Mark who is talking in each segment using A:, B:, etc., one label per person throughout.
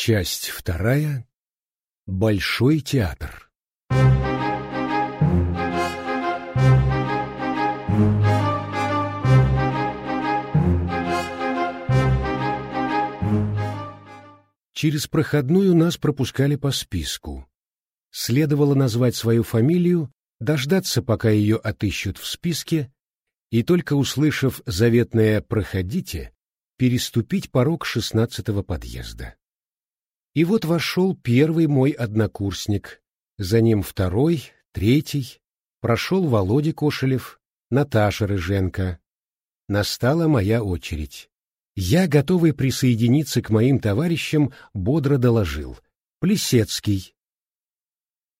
A: Часть вторая. Большой театр. Через проходную нас пропускали по списку. Следовало назвать свою фамилию, дождаться, пока ее отыщут в списке, и только услышав заветное «проходите», переступить порог шестнадцатого подъезда. И вот вошел первый мой однокурсник, за ним второй, третий, прошел Володя Кошелев, Наташа Рыженко. Настала моя очередь. Я, готовый присоединиться к моим товарищам, бодро доложил. Плесецкий.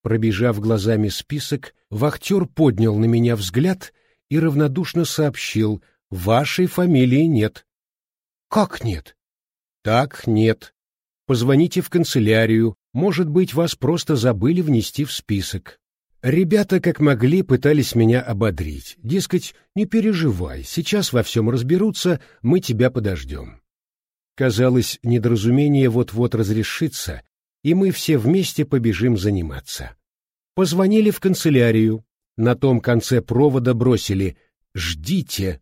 A: Пробежав глазами список, вахтер поднял на меня взгляд и равнодушно сообщил, «Вашей фамилии нет». «Как нет?» «Так нет. Позвоните в канцелярию, может быть, вас просто забыли внести в список». Ребята, как могли, пытались меня ободрить. Дескать, не переживай, сейчас во всем разберутся, мы тебя подождем. Казалось, недоразумение вот-вот разрешится, и мы все вместе побежим заниматься. Позвонили в канцелярию. На том конце провода бросили «Ждите».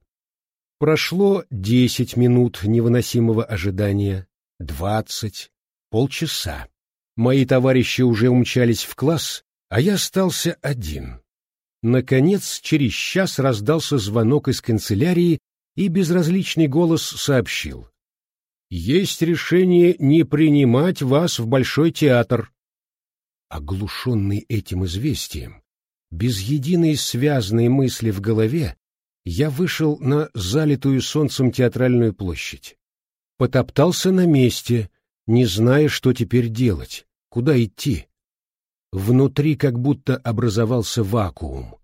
A: Прошло десять минут невыносимого ожидания, двадцать, полчаса. Мои товарищи уже умчались в класс, а я остался один. Наконец, через час раздался звонок из канцелярии, и безразличный голос сообщил. «Есть решение не принимать вас в Большой театр». Оглушенный этим известием, без единой связанной мысли в голове, я вышел на залитую солнцем театральную площадь. Потоптался на месте, не зная, что теперь делать, куда идти. Внутри как будто образовался вакуум.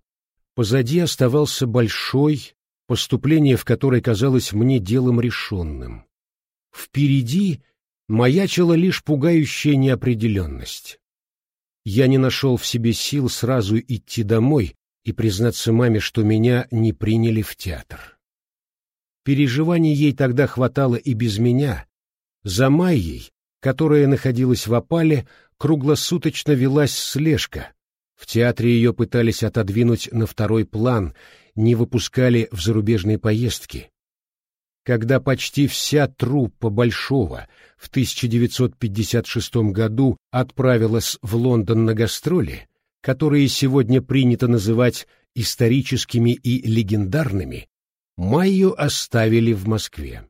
A: Позади оставался большой, поступление в который казалось мне делом решенным. Впереди маячила лишь пугающая неопределенность. Я не нашел в себе сил сразу идти домой и признаться маме, что меня не приняли в театр. Переживаний ей тогда хватало и без меня. За Майей, которая находилась в опале, круглосуточно велась слежка. В театре ее пытались отодвинуть на второй план, не выпускали в зарубежные поездки. Когда почти вся труппа Большого в 1956 году отправилась в Лондон на гастроли, которые сегодня принято называть историческими и легендарными, Майю оставили в Москве.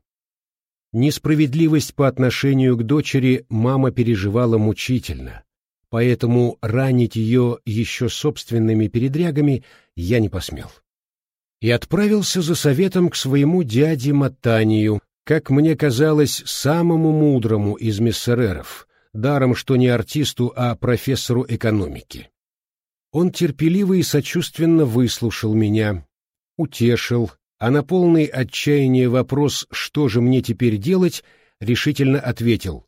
A: Несправедливость по отношению к дочери мама переживала мучительно, поэтому ранить ее еще собственными передрягами я не посмел. И отправился за советом к своему дяде Матанию, как мне казалось, самому мудрому из миссереров, даром что не артисту, а профессору экономики. Он терпеливо и сочувственно выслушал меня, утешил, а на полный отчаяния вопрос «что же мне теперь делать?» решительно ответил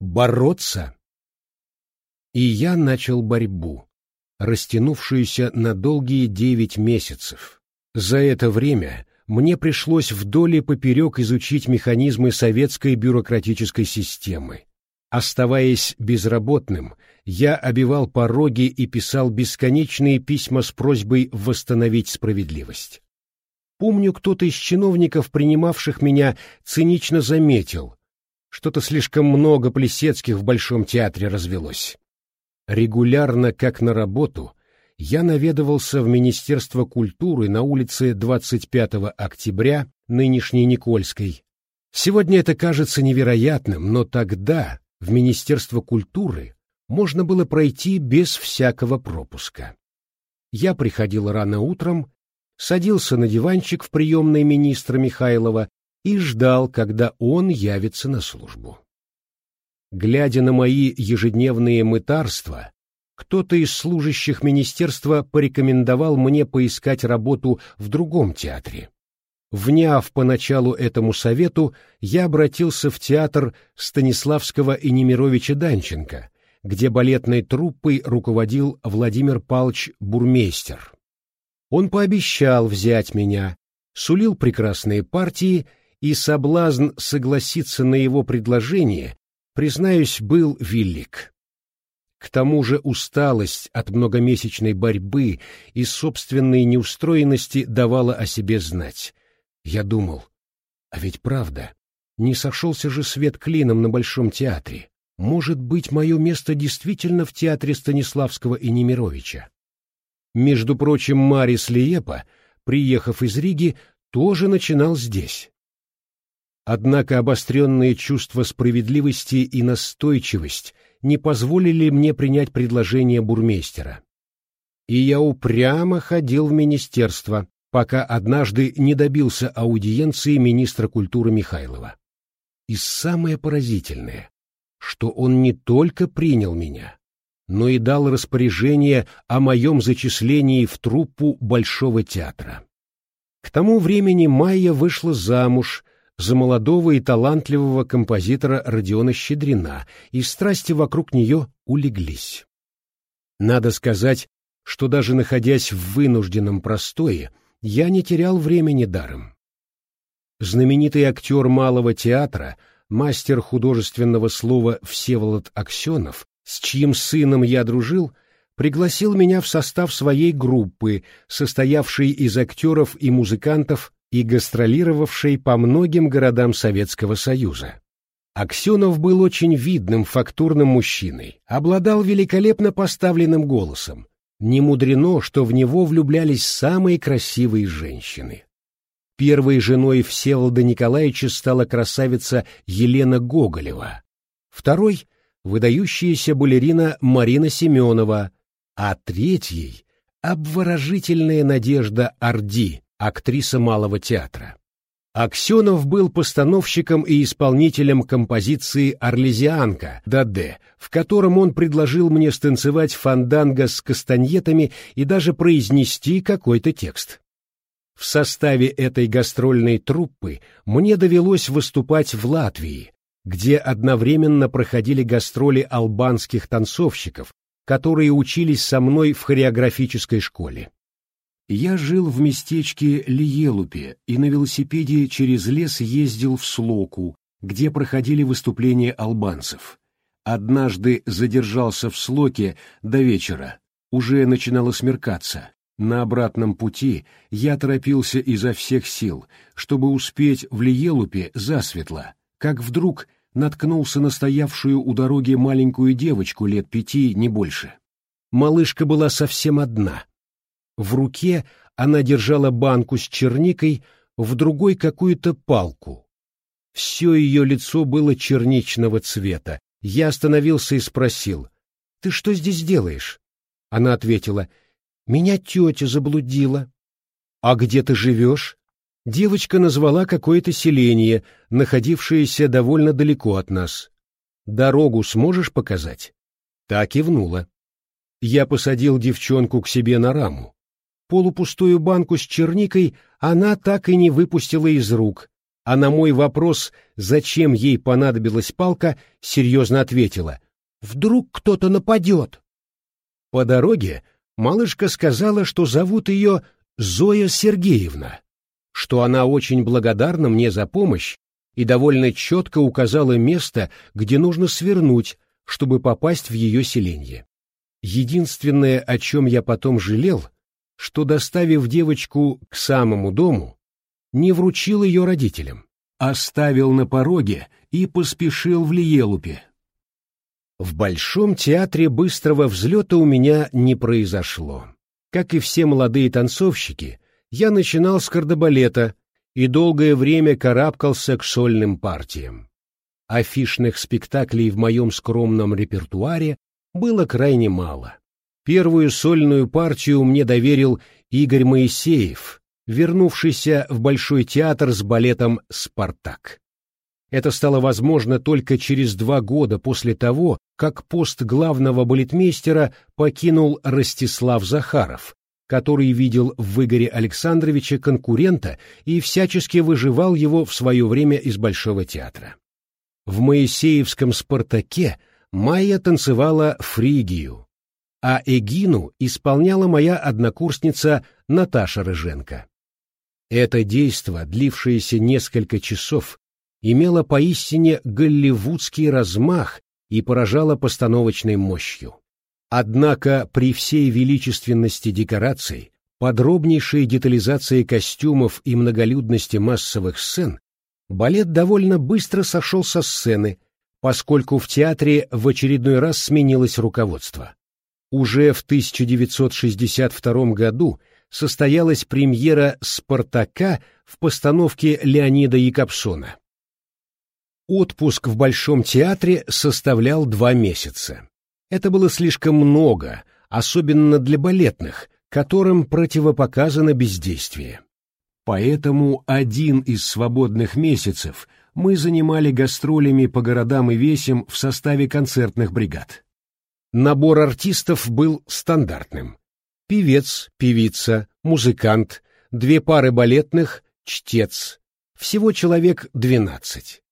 A: «бороться». И я начал борьбу, растянувшуюся на долгие девять месяцев. За это время мне пришлось вдоль и поперек изучить механизмы советской бюрократической системы. Оставаясь безработным, я обивал пороги и писал бесконечные письма с просьбой восстановить справедливость. Помню, кто-то из чиновников, принимавших меня, цинично заметил, что-то слишком много Плесецких в Большом театре развелось. Регулярно, как на работу, я наведывался в Министерство культуры на улице 25 октября нынешней Никольской. Сегодня это кажется невероятным, но тогда в Министерство культуры можно было пройти без всякого пропуска. Я приходил рано утром, садился на диванчик в приемной министра Михайлова и ждал, когда он явится на службу. Глядя на мои ежедневные мытарства, кто-то из служащих министерства порекомендовал мне поискать работу в другом театре. Вняв поначалу этому совету, я обратился в театр Станиславского и Немировича Данченко, где балетной труппой руководил Владимир Павлович Бурмейстер. Он пообещал взять меня, сулил прекрасные партии, и соблазн согласиться на его предложение признаюсь, был велик. К тому же усталость от многомесячной борьбы и собственной неустроенности давала о себе знать. Я думал, а ведь правда, не сошелся же свет клином на Большом театре. Может быть, мое место действительно в театре Станиславского и Немировича. Между прочим, Марис Лиепа, приехав из Риги, тоже начинал здесь. Однако обостренные чувства справедливости и настойчивость не позволили мне принять предложение бурмейстера. И я упрямо ходил в министерство, пока однажды не добился аудиенции министра культуры Михайлова. И самое поразительное, что он не только принял меня, но и дал распоряжение о моем зачислении в труппу Большого театра. К тому времени Майя вышла замуж за молодого и талантливого композитора Родиона Щедрина, и страсти вокруг нее улеглись. Надо сказать, что даже находясь в вынужденном простое, я не терял времени даром. Знаменитый актер малого театра, мастер художественного слова Всеволод Аксенов, с чьим сыном я дружил, пригласил меня в состав своей группы, состоявшей из актеров и музыкантов и гастролировавшей по многим городам Советского Союза. Аксенов был очень видным фактурным мужчиной, обладал великолепно поставленным голосом. Не мудрено, что в него влюблялись самые красивые женщины. Первой женой Всеволода Николаевича стала красавица Елена Гоголева, второй — выдающаяся балерина Марина Семенова, а третьей — обворожительная Надежда Орди, актриса малого театра. Аксенов был постановщиком и исполнителем композиции «Орлезианка» Даде, в котором он предложил мне станцевать фанданго с кастаньетами и даже произнести какой-то текст. В составе этой гастрольной труппы мне довелось выступать в Латвии, где одновременно проходили гастроли албанских танцовщиков, которые учились со мной в хореографической школе. Я жил в местечке Лиелупе и на велосипеде через лес ездил в Слоку, где проходили выступления албанцев. Однажды задержался в Слоке до вечера. Уже начинало смеркаться. На обратном пути я торопился изо всех сил, чтобы успеть в Лиелупе засветло, как вдруг наткнулся на стоявшую у дороги маленькую девочку лет пяти, не больше. Малышка была совсем одна. В руке она держала банку с черникой, в другой какую-то палку. Все ее лицо было черничного цвета. Я остановился и спросил, «Ты что здесь делаешь?» Она ответила, «Меня тетя заблудила». «А где ты живешь?» Девочка назвала какое-то селение, находившееся довольно далеко от нас. «Дорогу сможешь показать?» Та кивнула. Я посадил девчонку к себе на раму. Полупустую банку с черникой она так и не выпустила из рук, а на мой вопрос, зачем ей понадобилась палка, серьезно ответила «Вдруг кто-то нападет?» По дороге малышка сказала, что зовут ее Зоя Сергеевна что она очень благодарна мне за помощь и довольно четко указала место, где нужно свернуть, чтобы попасть в ее селенье. Единственное, о чем я потом жалел, что, доставив девочку к самому дому, не вручил ее родителям, оставил на пороге и поспешил в Лиелупе. В Большом театре быстрого взлета у меня не произошло. Как и все молодые танцовщики, я начинал с кардебалета и долгое время карабкался к сольным партиям. Афишных спектаклей в моем скромном репертуаре было крайне мало. Первую сольную партию мне доверил Игорь Моисеев, вернувшийся в Большой театр с балетом «Спартак». Это стало возможно только через два года после того, как пост главного балетмейстера покинул Ростислав Захаров, который видел в Игоре Александровиче конкурента и всячески выживал его в свое время из Большого театра. В Моисеевском «Спартаке» Майя танцевала фригию, а Эгину исполняла моя однокурсница Наташа Рыженко. Это действо, длившееся несколько часов, имела поистине голливудский размах и поражала постановочной мощью. Однако при всей величественности декораций, подробнейшей детализации костюмов и многолюдности массовых сцен, балет довольно быстро сошел со сцены, поскольку в театре в очередной раз сменилось руководство. Уже в 1962 году состоялась премьера «Спартака» в постановке Леонида Якобсона. Отпуск в Большом театре составлял два месяца. Это было слишком много, особенно для балетных, которым противопоказано бездействие. Поэтому один из свободных месяцев мы занимали гастролями по городам и весям в составе концертных бригад. Набор артистов был стандартным. Певец, певица, музыкант, две пары балетных, чтец. Всего человек двенадцать.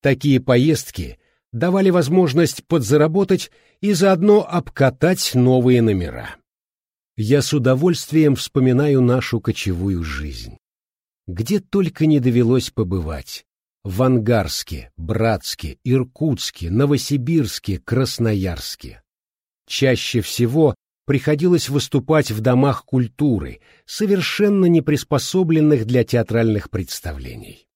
A: Такие поездки давали возможность подзаработать и заодно обкатать новые номера. Я с удовольствием вспоминаю нашу кочевую жизнь. Где только не довелось побывать. В Ангарске, Братске, Иркутске, Новосибирске, Красноярске. Чаще всего приходилось выступать в домах культуры, совершенно не приспособленных для театральных представлений.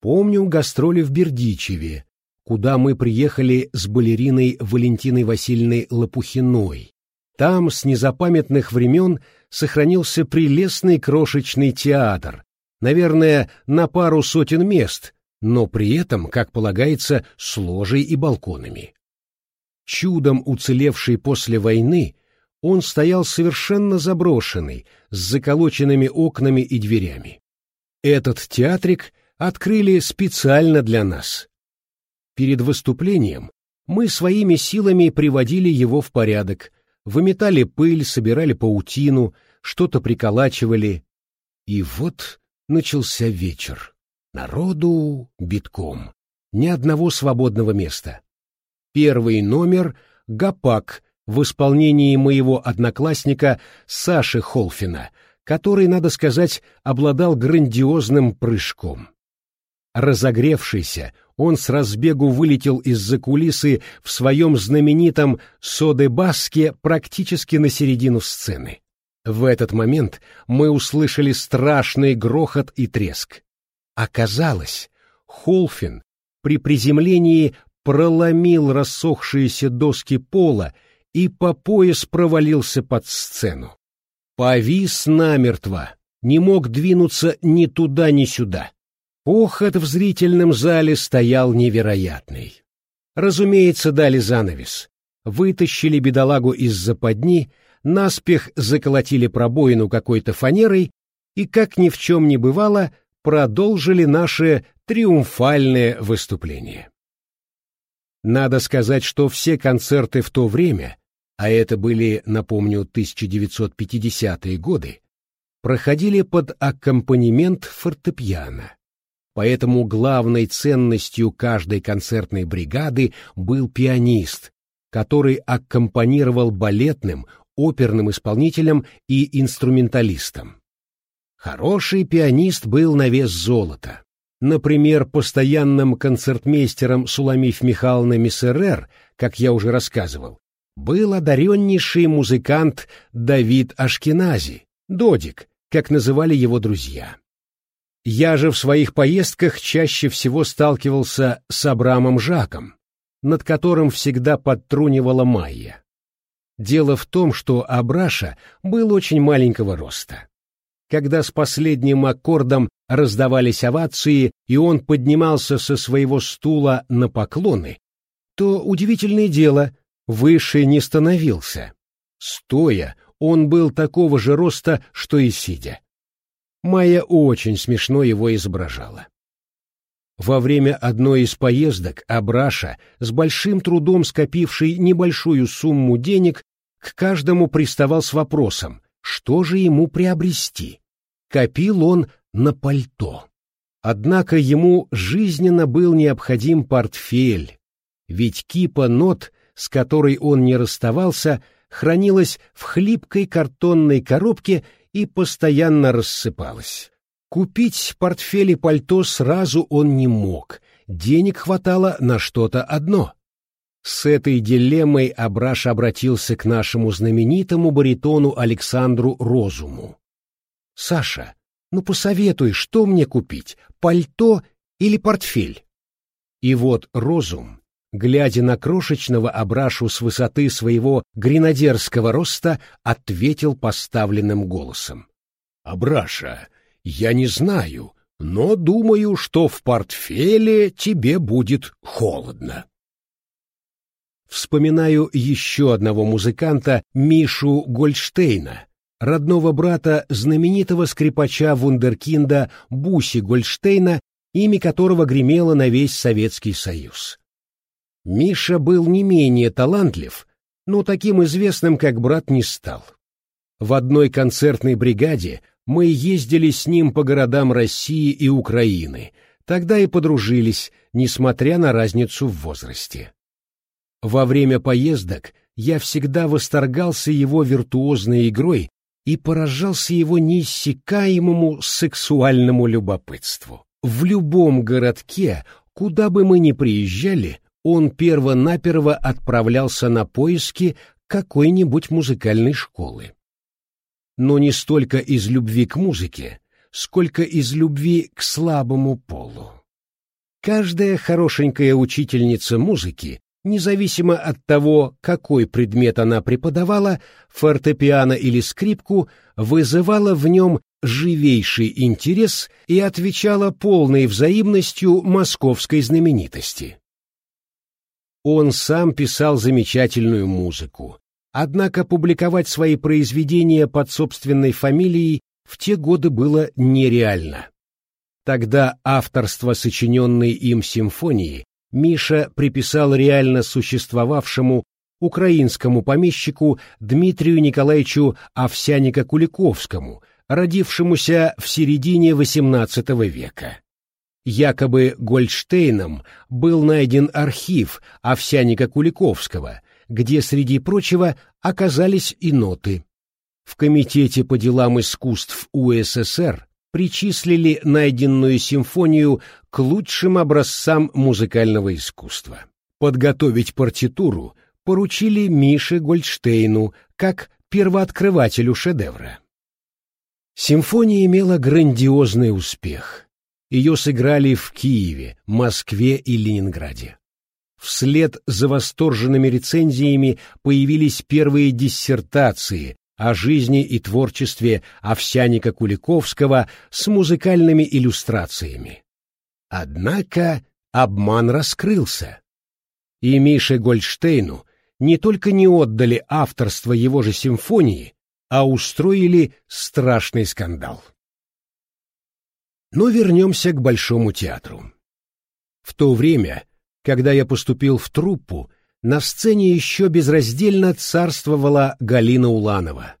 A: Помню гастроли в Бердичеве, куда мы приехали с балериной Валентиной Васильевной Лопухиной. Там с незапамятных времен сохранился прелестный крошечный театр, наверное, на пару сотен мест, но при этом, как полагается, с ложей и балконами. Чудом уцелевший после войны, он стоял совершенно заброшенный, с заколоченными окнами и дверями. Этот театрик открыли специально для нас. Перед выступлением мы своими силами приводили его в порядок, выметали пыль, собирали паутину, что-то приколачивали. И вот начался вечер. Народу битком. Ни одного свободного места. Первый номер — «Гапак» в исполнении моего одноклассника Саши Холфина, который, надо сказать, обладал грандиозным прыжком. Разогревшийся, он с разбегу вылетел из-за кулисы в своем знаменитом «Соде-баске» практически на середину сцены. В этот момент мы услышали страшный грохот и треск. Оказалось, Холфин при приземлении проломил рассохшиеся доски пола и по пояс провалился под сцену. Повис намертво, не мог двинуться ни туда, ни сюда. Охот в зрительном зале стоял невероятный. Разумеется, дали занавес. Вытащили бедолагу из западни, наспех заколотили пробоину какой-то фанерой и, как ни в чем не бывало, продолжили наше триумфальное выступление. Надо сказать, что все концерты в то время, а это были, напомню, 1950-е годы, проходили под аккомпанемент фортепиано. Поэтому главной ценностью каждой концертной бригады был пианист, который аккомпанировал балетным, оперным исполнителям и инструменталистам. Хороший пианист был на вес золота. Например, постоянным концертмейстером Суламиф Михайловна Миссерер, как я уже рассказывал, был одареннейший музыкант Давид Ашкенази, Додик, как называли его друзья. Я же в своих поездках чаще всего сталкивался с Абрамом Жаком, над которым всегда подтрунивала Майя. Дело в том, что Абраша был очень маленького роста. Когда с последним аккордом раздавались овации, и он поднимался со своего стула на поклоны, то, удивительное дело, выше не становился. Стоя, он был такого же роста, что и сидя. Майя очень смешно его изображала. Во время одной из поездок Абраша, с большим трудом скопивший небольшую сумму денег, к каждому приставал с вопросом, что же ему приобрести. Копил он на пальто. Однако ему жизненно был необходим портфель, ведь кипа нот, с которой он не расставался, хранилась в хлипкой картонной коробке и постоянно рассыпалась. Купить портфель и пальто сразу он не мог, денег хватало на что-то одно. С этой дилеммой Абраш обратился к нашему знаменитому баритону Александру Розуму. «Саша, ну посоветуй, что мне купить, пальто или портфель?» И вот Розум, глядя на крошечного Абрашу с высоты своего гренадерского роста, ответил поставленным голосом. «Абраша, я не знаю, но думаю, что в портфеле тебе будет холодно». Вспоминаю еще одного музыканта, Мишу Гольдштейна, родного брата знаменитого скрипача вундеркинда Буси Гольдштейна, имя которого гремело на весь Советский Союз. Миша был не менее талантлив, но таким известным, как брат, не стал. В одной концертной бригаде мы ездили с ним по городам России и Украины, тогда и подружились, несмотря на разницу в возрасте. Во время поездок я всегда восторгался его виртуозной игрой и поражался его неиссякаемому сексуальному любопытству. В любом городке, куда бы мы ни приезжали, он перво-наперво отправлялся на поиски какой-нибудь музыкальной школы. Но не столько из любви к музыке, сколько из любви к слабому полу. Каждая хорошенькая учительница музыки независимо от того, какой предмет она преподавала, фортепиано или скрипку, вызывала в нем живейший интерес и отвечала полной взаимностью московской знаменитости. Он сам писал замечательную музыку, однако публиковать свои произведения под собственной фамилией в те годы было нереально. Тогда авторство сочиненной им симфонии Миша приписал реально существовавшему украинскому помещику Дмитрию Николаевичу Овсяника-Куликовскому, родившемуся в середине XVIII века. Якобы Гольдштейном был найден архив Овсяника-Куликовского, где, среди прочего, оказались и ноты. В Комитете по делам искусств УССР причислили найденную симфонию к лучшим образцам музыкального искусства. Подготовить партитуру поручили Мише Гольдштейну как первооткрывателю шедевра. Симфония имела грандиозный успех. Ее сыграли в Киеве, Москве и Ленинграде. Вслед за восторженными рецензиями появились первые диссертации, о жизни и творчестве Овсяника Куликовского с музыкальными иллюстрациями. Однако обман раскрылся. И Мише Гольдштейну не только не отдали авторство его же симфонии, а устроили страшный скандал. Но вернемся к Большому театру. В то время, когда я поступил в труппу, на сцене еще безраздельно царствовала Галина Уланова.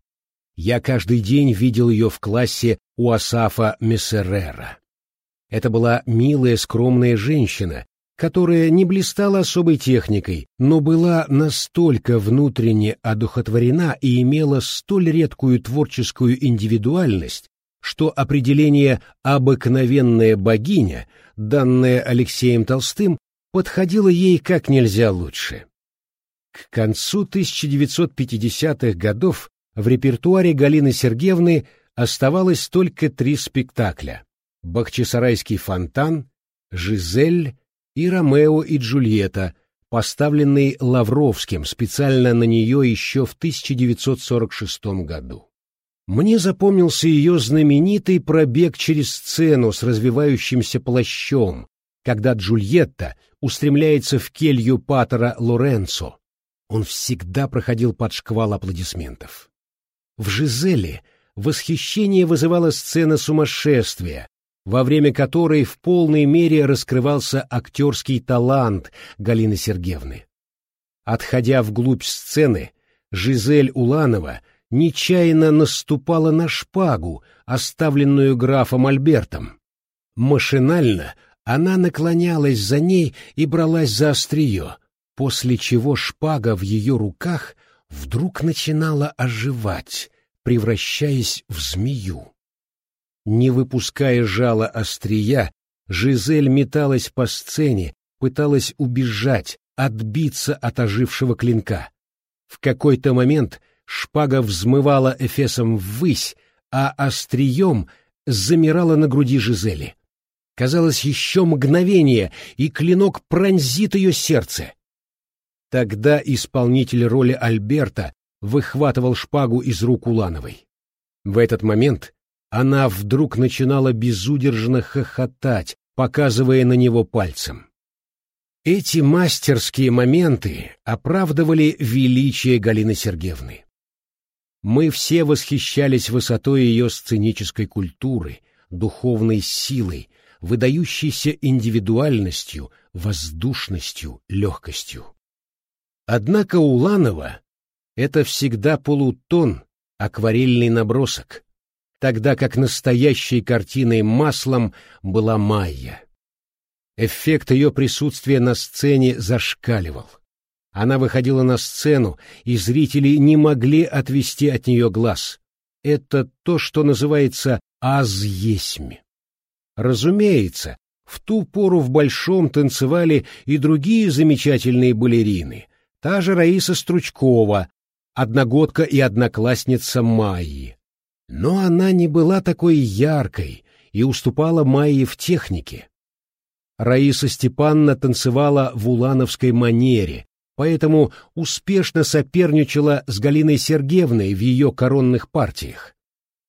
A: Я каждый день видел ее в классе у Асафа Мессерера. Это была милая, скромная женщина, которая не блистала особой техникой, но была настолько внутренне одухотворена и имела столь редкую творческую индивидуальность, что определение «обыкновенная богиня», данное Алексеем Толстым, подходило ей как нельзя лучше. К концу 1950-х годов в репертуаре Галины Сергеевны оставалось только три спектакля «Бахчисарайский фонтан», «Жизель» и «Ромео и Джульетта», поставленный Лавровским специально на нее еще в 1946 году. Мне запомнился ее знаменитый пробег через сцену с развивающимся плащом, когда Джульетта устремляется в келью патера Лоренцо, он всегда проходил под шквал аплодисментов. В «Жизеле» восхищение вызывала сцена сумасшествия, во время которой в полной мере раскрывался актерский талант Галины Сергеевны. Отходя вглубь сцены, Жизель Уланова нечаянно наступала на шпагу, оставленную графом Альбертом. Машинально она наклонялась за ней и бралась за острие, после чего шпага в ее руках вдруг начинала оживать, превращаясь в змею. Не выпуская жала острия, Жизель металась по сцене, пыталась убежать, отбиться от ожившего клинка. В какой-то момент шпага взмывала эфесом ввысь, а острием замирала на груди Жизели. Казалось, еще мгновение, и клинок пронзит ее сердце. Тогда исполнитель роли Альберта выхватывал шпагу из рук Улановой. В этот момент она вдруг начинала безудержно хохотать, показывая на него пальцем. Эти мастерские моменты оправдывали величие Галины Сергеевны. Мы все восхищались высотой ее сценической культуры, духовной силой, выдающейся индивидуальностью, воздушностью, легкостью. Однако Уланова — это всегда полутон, акварельный набросок, тогда как настоящей картиной маслом была Майя. Эффект ее присутствия на сцене зашкаливал. Она выходила на сцену, и зрители не могли отвести от нее глаз. Это то, что называется «аз-есмь». Разумеется, в ту пору в Большом танцевали и другие замечательные балерины. Та же Раиса Стручкова, одногодка и одноклассница Майи. Но она не была такой яркой и уступала Майе в технике. Раиса Степанна танцевала в улановской манере, поэтому успешно соперничала с Галиной Сергеевной в ее коронных партиях.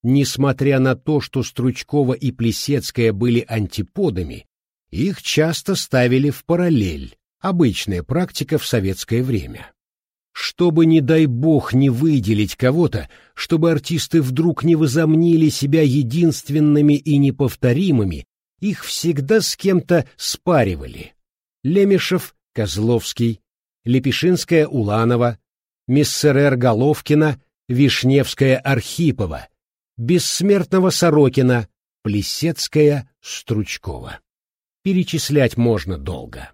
A: Несмотря на то, что Стручкова и Плесецкая были антиподами, их часто ставили в параллель, обычная практика в советское время. Чтобы, не дай бог, не выделить кого-то, чтобы артисты вдруг не возомнили себя единственными и неповторимыми, их всегда с кем-то спаривали. Лемешев, Козловский, Лепешинская Уланова, Миссерер Головкина, Вишневская Архипова, Бессмертного Сорокина, Плесецкая Стручкова. Перечислять можно долго.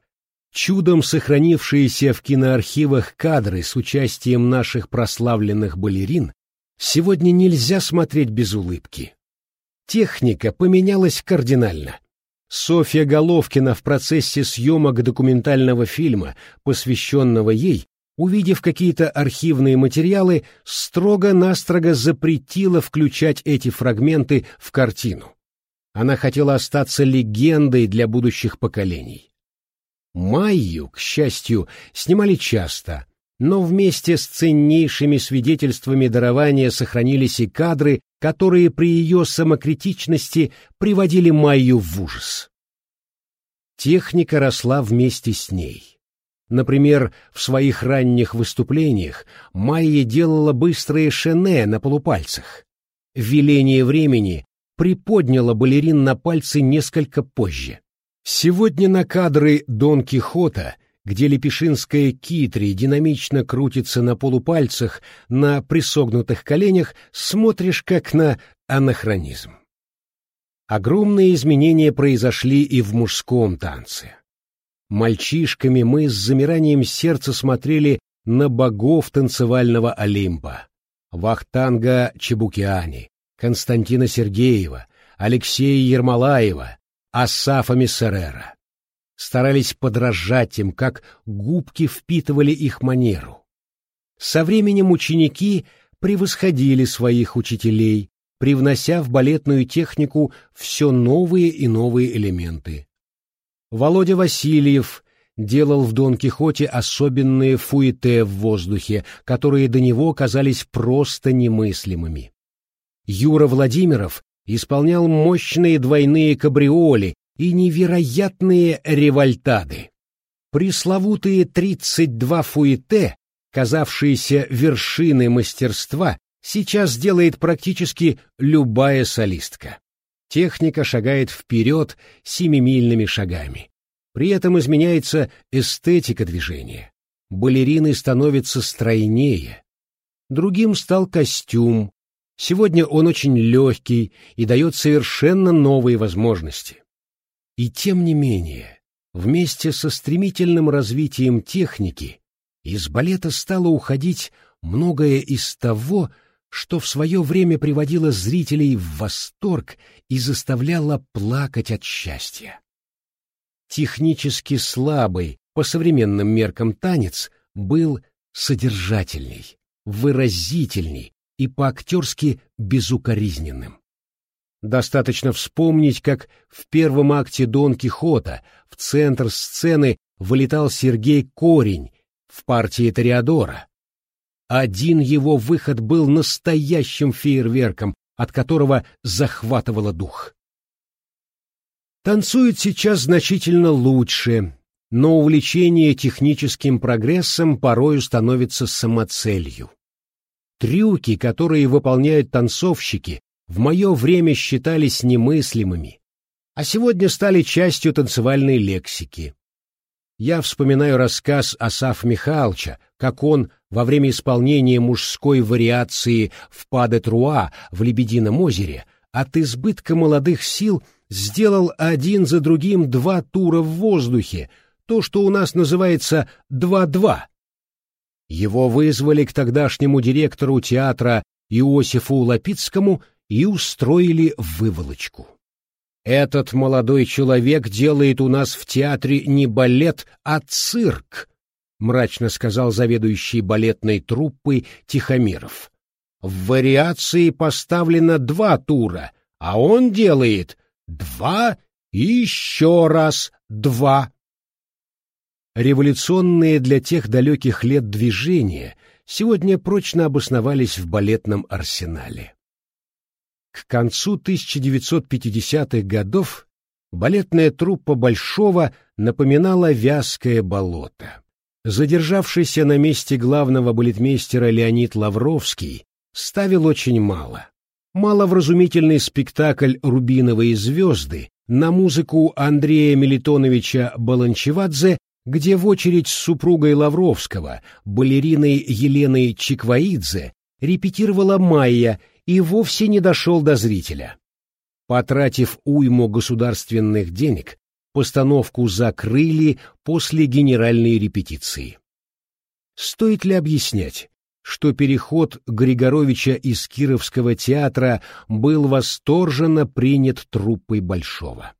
A: Чудом сохранившиеся в киноархивах кадры с участием наших прославленных балерин сегодня нельзя смотреть без улыбки. Техника поменялась кардинально. Софья Головкина в процессе съемок документального фильма, посвященного ей, увидев какие-то архивные материалы, строго-настрого запретила включать эти фрагменты в картину. Она хотела остаться легендой для будущих поколений. Майю, к счастью, снимали часто, но вместе с ценнейшими свидетельствами дарования сохранились и кадры, которые при ее самокритичности приводили Майю в ужас. Техника росла вместе с ней. Например, в своих ранних выступлениях Майя делала быстрые шене на полупальцах. Веление времени приподняло балерин на пальцы несколько позже. Сегодня на кадры Дон Кихота, где лепешинская китри динамично крутится на полупальцах, на присогнутых коленях, смотришь как на анахронизм. Огромные изменения произошли и в мужском танце. Мальчишками мы с замиранием сердца смотрели на богов танцевального Олимпа. Вахтанга Чебукиани, Константина Сергеева, Алексея Ермолаева, Асафа Миссерера. Старались подражать им, как губки впитывали их манеру. Со временем ученики превосходили своих учителей, привнося в балетную технику все новые и новые элементы. Володя Васильев делал в Дон Кихоте особенные фуэте в воздухе, которые до него казались просто немыслимыми. Юра Владимиров исполнял мощные двойные кабриоли и невероятные револьтады. Пресловутые 32 фуэте, казавшиеся вершиной мастерства, сейчас делает практически любая солистка. Техника шагает вперед семимильными шагами. При этом изменяется эстетика движения. Балерины становятся стройнее. Другим стал костюм, Сегодня он очень легкий и дает совершенно новые возможности. И тем не менее, вместе со стремительным развитием техники из балета стало уходить многое из того, что в свое время приводило зрителей в восторг и заставляло плакать от счастья. Технически слабый, по современным меркам танец, был содержательней, выразительней и по-актерски безукоризненным. Достаточно вспомнить, как в первом акте Дон Кихота в центр сцены вылетал Сергей Корень в партии Тореадора. Один его выход был настоящим фейерверком, от которого захватывало дух. Танцует сейчас значительно лучше, но увлечение техническим прогрессом порою становится самоцелью. Трюки, которые выполняют танцовщики, в мое время считались немыслимыми, а сегодня стали частью танцевальной лексики. Я вспоминаю рассказ Асаф Михайловича, как он во время исполнения мужской вариации в Паде-Труа в Лебедином озере от избытка молодых сил сделал один за другим два тура в воздухе, то, что у нас называется «два-два». Его вызвали к тогдашнему директору театра Иосифу Лапицкому и устроили выволочку. Этот молодой человек делает у нас в театре не балет, а цирк, мрачно сказал заведующий балетной труппой Тихомиров. В вариации поставлено два тура, а он делает два и еще раз два. Революционные для тех далеких лет движения сегодня прочно обосновались в балетном арсенале. К концу 1950-х годов балетная труппа Большого напоминала вязкое болото. Задержавшийся на месте главного балетмейстера Леонид Лавровский ставил очень мало. Маловразумительный спектакль «Рубиновые звезды» на музыку Андрея Мелитоновича Баланчевадзе, где в очередь с супругой Лавровского, балериной Еленой Чиквоидзе, репетировала Майя и вовсе не дошел до зрителя. Потратив уйму государственных денег, постановку закрыли после генеральной репетиции. Стоит ли объяснять, что переход Григоровича из Кировского театра был восторженно принят труппой Большого?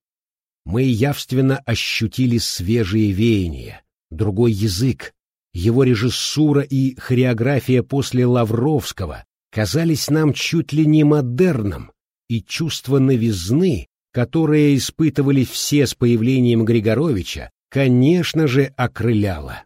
A: Мы явственно ощутили свежие веяния, другой язык, его режиссура и хореография после Лавровского казались нам чуть ли не модерном, и чувство новизны, которое испытывали все с появлением Григоровича, конечно же, окрыляло.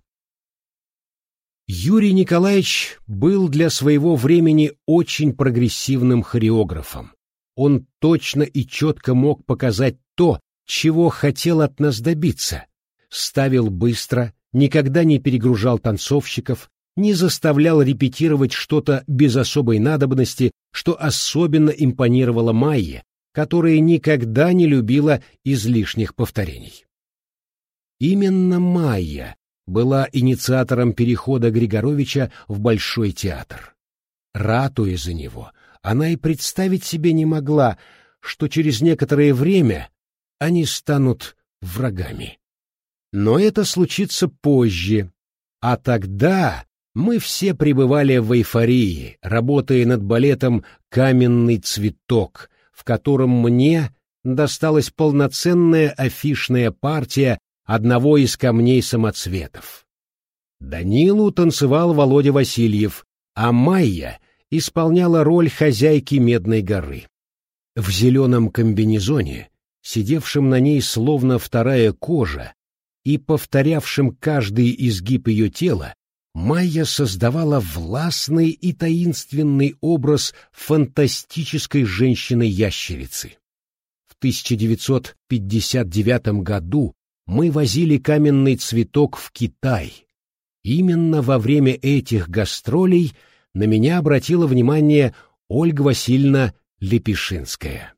A: Юрий Николаевич был для своего времени очень прогрессивным хореографом. Он точно и четко мог показать то, чего хотел от нас добиться. Ставил быстро, никогда не перегружал танцовщиков, не заставлял репетировать что-то без особой надобности, что особенно импонировало Майе, которая никогда не любила излишних повторений. Именно Майя была инициатором перехода Григоровича в Большой театр. Ратуя за него, она и представить себе не могла, что через некоторое время они станут врагами. Но это случится позже, а тогда мы все пребывали в эйфории, работая над балетом «Каменный цветок», в котором мне досталась полноценная афишная партия одного из камней самоцветов. Данилу танцевал Володя Васильев, а Майя исполняла роль хозяйки Медной горы. В зеленом комбинезоне, сидевшем на ней словно вторая кожа и повторявшим каждый изгиб ее тела, Майя создавала властный и таинственный образ фантастической женщины-ящерицы. В 1959 году мы возили каменный цветок в Китай. Именно во время этих гастролей на меня обратила внимание Ольга Васильевна Лепешинская.